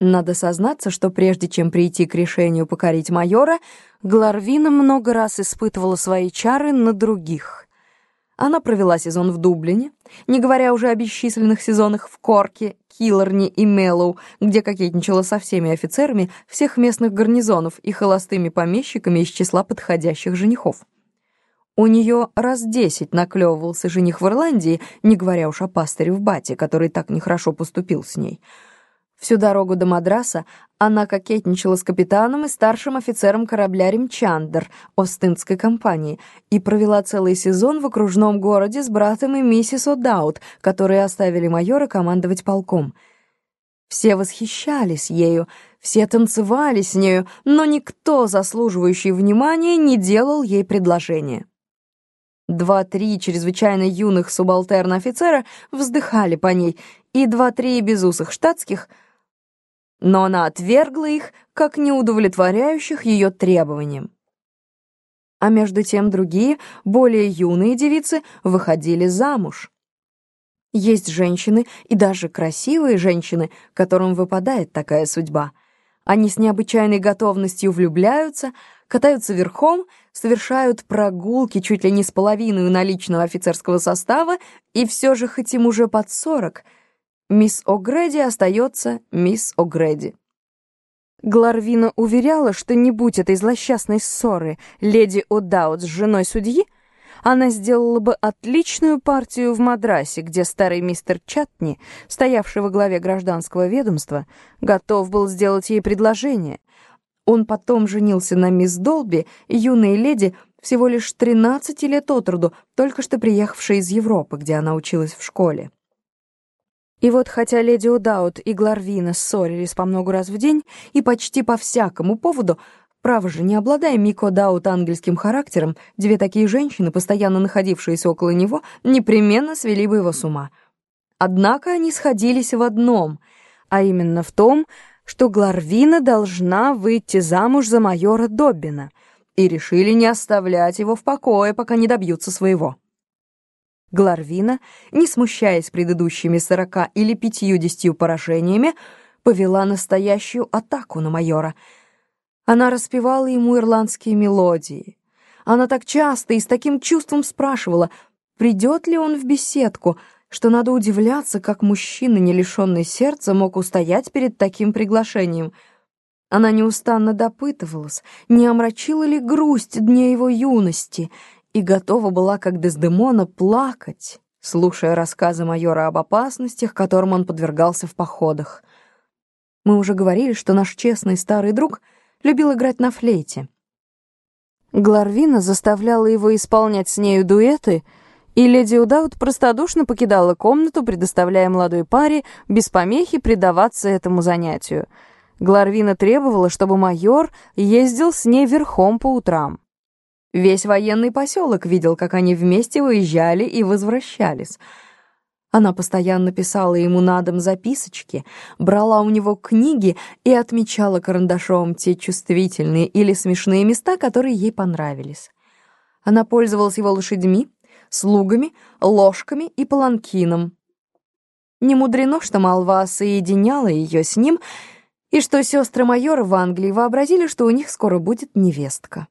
Надо сознаться, что прежде чем прийти к решению покорить майора, Гларвина много раз испытывала свои чары на других. Она провела сезон в Дублине, не говоря уже о бесчисленных сезонах в Корке, Киллорне и Меллоу, где кокетничала со всеми офицерами всех местных гарнизонов и холостыми помещиками из числа подходящих женихов. У нее раз десять наклевывался жених в Ирландии, не говоря уж о пастыре в Бате, который так нехорошо поступил с ней — Всю дорогу до Мадраса она кокетничала с капитаном и старшим офицером корабля «Римчандер» Остинской компании и провела целый сезон в окружном городе с братом и миссис О'Даут, которые оставили майора командовать полком. Все восхищались ею, все танцевали с нею, но никто, заслуживающий внимания, не делал ей предложения. Два-три чрезвычайно юных субалтерна-офицера вздыхали по ней, и два-три безусых штатских — но она отвергла их как неудовлетворяющих ее требованиям. А между тем другие, более юные девицы выходили замуж. Есть женщины, и даже красивые женщины, которым выпадает такая судьба. Они с необычайной готовностью влюбляются, катаются верхом, совершают прогулки чуть ли не с половиной наличного офицерского состава, и все же, хоть им уже под сорок — Мисс О'Грэди остается мисс О'Грэди. Гларвина уверяла, что не будь этой злосчастной ссоры леди О'Даут с женой судьи, она сделала бы отличную партию в Мадрасе, где старый мистер Чатни, стоявший во главе гражданского ведомства, готов был сделать ей предложение. Он потом женился на мисс Долби, юной леди, всего лишь 13 лет от роду, только что приехавшей из Европы, где она училась в школе. И вот хотя леди Удаут и Гларвина ссорились по много раз в день и почти по всякому поводу, право же, не обладая Мико Даут ангельским характером, две такие женщины, постоянно находившиеся около него, непременно свели бы его с ума. Однако они сходились в одном, а именно в том, что Гларвина должна выйти замуж за майора Доббина, и решили не оставлять его в покое, пока не добьются своего. Гларвина, не смущаясь предыдущими сорока или пятьюдесятью поражениями, повела настоящую атаку на майора. Она распевала ему ирландские мелодии. Она так часто и с таким чувством спрашивала, придет ли он в беседку, что надо удивляться, как мужчина, не лишенный сердца, мог устоять перед таким приглашением. Она неустанно допытывалась, не омрачила ли грусть дней его юности — и готова была, как Дездемона, плакать, слушая рассказы майора об опасностях, которым он подвергался в походах. Мы уже говорили, что наш честный старый друг любил играть на флейте. Гларвина заставляла его исполнять с нею дуэты, и леди Удаут простодушно покидала комнату, предоставляя молодой паре без помехи предаваться этому занятию. Гларвина требовала, чтобы майор ездил с ней верхом по утрам. Весь военный поселок видел, как они вместе уезжали и возвращались. Она постоянно писала ему на дом записочки, брала у него книги и отмечала карандашом те чувствительные или смешные места, которые ей понравились. Она пользовалась его лошадьми, слугами, ложками и паланкином. Не мудрено, что молва соединяла ее с ним, и что сестры майора в Англии вообразили, что у них скоро будет невестка.